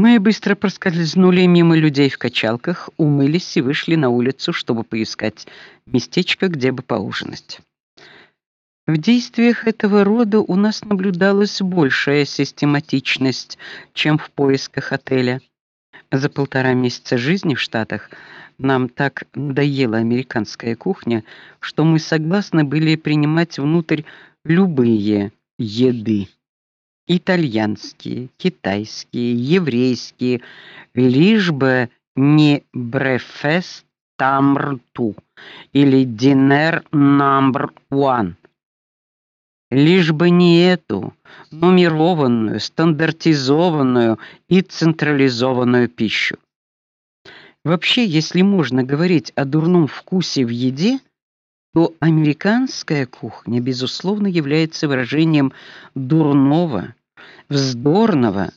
Мы быстро проскользнули мимо людей в качалках, умылись и вышли на улицу, чтобы поискать местечко, где бы поужинать. В действиях этого рода у нас наблюдалась большая систематичность, чем в поисках отеля. За полтора месяца жизни в Штатах нам так надоела американская кухня, что мы согласны были принимать внутрь любые еды. Итальянские, китайские, еврейские, лишь бы не брефест тамрту или динер номер one лишь бы не эту нумерованную, стандартизованную и централизованную пищу. Вообще, если можно говорить о дурном вкусе в еде, то американская кухня безусловно является выражением дурного, вздорного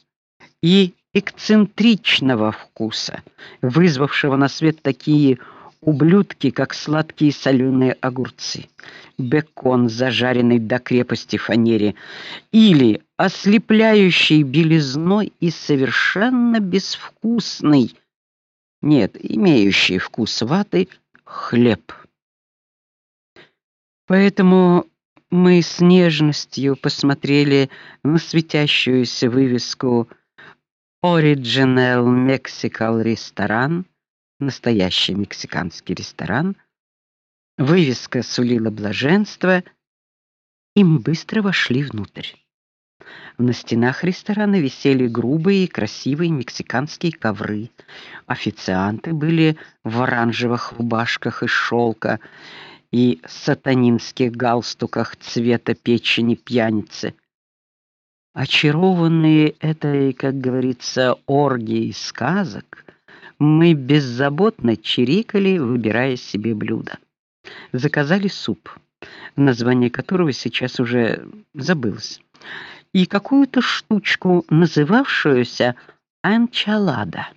и эксцентричного вкуса, вызвавшего на свет такие ублюдки, как сладкие соленые огурцы, бекон, зажаренный до крепости фанере, или ослепляющий белизной и совершенно безвкусный, нет, имеющий вкус ваты хлеб. Поэтому мы с нежностью посмотрели на светящуюся вывеску Original Mexican Restaurant настоящий мексиканский ресторан. Вывеска сулила блаженство, и мы быстро вошли внутрь. На стенах ресторана висели грубые и красивые мексиканские ковры. Официанты были в оранжевых рубашках из шелка и сатанинских галстуках цвета печени пьяницы. Очарованные этой, как говорится, оргией сказок, мы беззаботно чирикали, выбирая себе блюдо. Заказали суп, название которого сейчас уже забылось, и какую-то штучку, называвшуюся анчалада.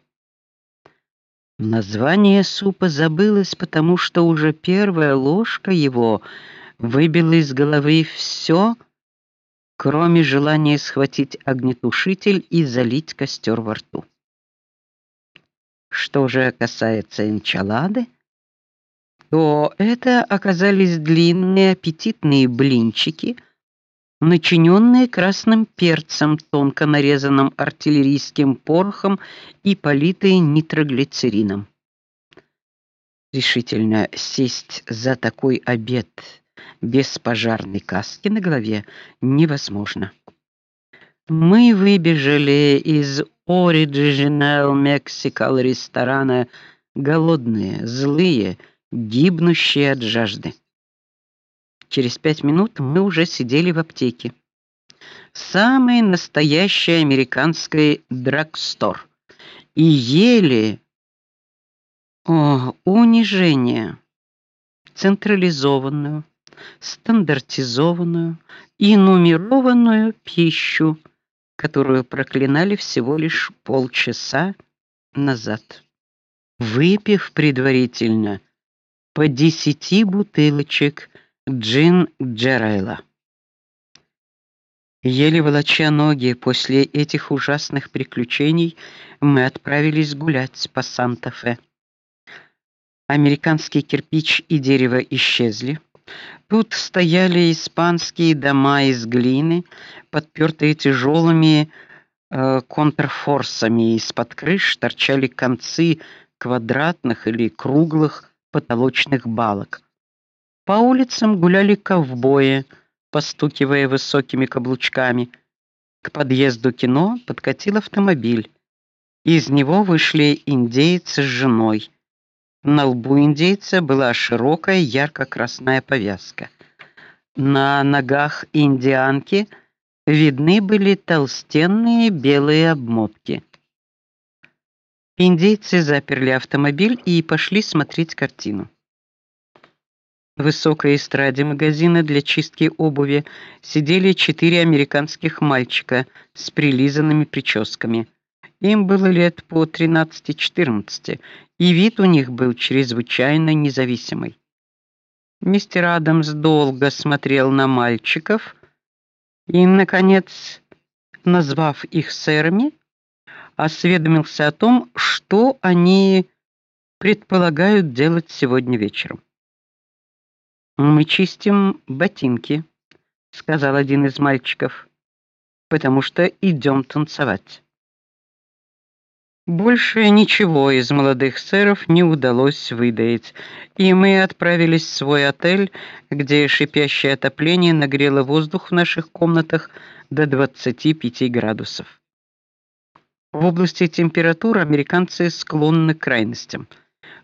Название супа забылось, потому что уже первая ложка его выбила из головы все, кроме желания схватить огнетушитель и залить костер во рту. Что же касается энчилады, то это оказались длинные аппетитные блинчики, начиненные красным перцем, тонко нарезанным артиллерийским порохом и политые нитроглицерином. Решительно сесть за такой обед без пожарной каски на голове невозможно. Мы выбежали из Original Mexican ресторана голодные, злые, гибнущие от жажды. Через пять минут мы уже сидели в аптеке. Самый настоящий американский драгстор. И ели о, унижение. Централизованную, стандартизованную и нумерованную пищу которую проклинали всего лишь полчаса назад. Выпив предварительно по десяти бутылочек джин Джерайла. Еле волоча ноги после этих ужасных приключений, мы отправились гулять по Санта-Фе. Американский кирпич и дерево исчезли. Тут стояли испанские дома из глины, подпертые тяжелыми э, контрфорсами, из-под крыш торчали концы квадратных или круглых потолочных балок. По улицам гуляли ковбои, постукивая высокими каблучками. К подъезду кино подкатил автомобиль. Из него вышли индеец с женой. На лбу индейца была широкая ярко-красная повязка. На ногах индианки видны были толстенные белые обмотки. Индейцы заперли автомобиль и пошли смотреть картину. Высокой эстраде магазина для чистки обуви сидели четыре американских мальчика с прилизанными прическами. Им было лет по 13-14, и вид у них был чрезвычайно независимый. Мистер Адамс долго смотрел на мальчиков, и наконец, назвав их сэрами, осведомился о том, что они предполагают делать сегодня вечером. Мы чистим ботинки, сказал один из мальчиков, потому что идем танцевать. Больше ничего из молодых сэров не удалось выдаить, и мы отправились в свой отель, где шипящее отопление нагрело воздух в наших комнатах до 25 градусов. В области температуры американцы склонны к крайностям.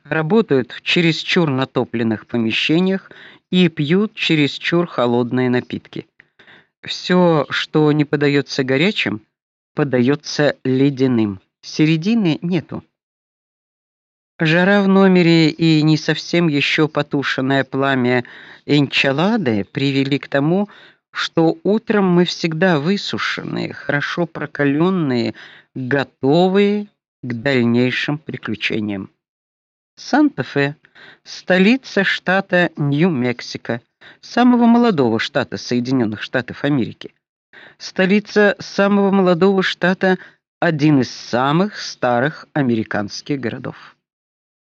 Работают в чересчур натопленных помещениях и пьют чересчур холодные напитки. Все, что не подается горячим, подается ледяным. Середины нету. Жара в номере и не совсем еще потушенное пламя энчилады привели к тому, что утром мы всегда высушенные, хорошо прокаленные, готовые к дальнейшим приключениям. Санта-Фе столица штата Нью-Мексико, самого молодого штата Соединенных Штатов Америки. Столица самого молодого штата один из самых старых американских городов.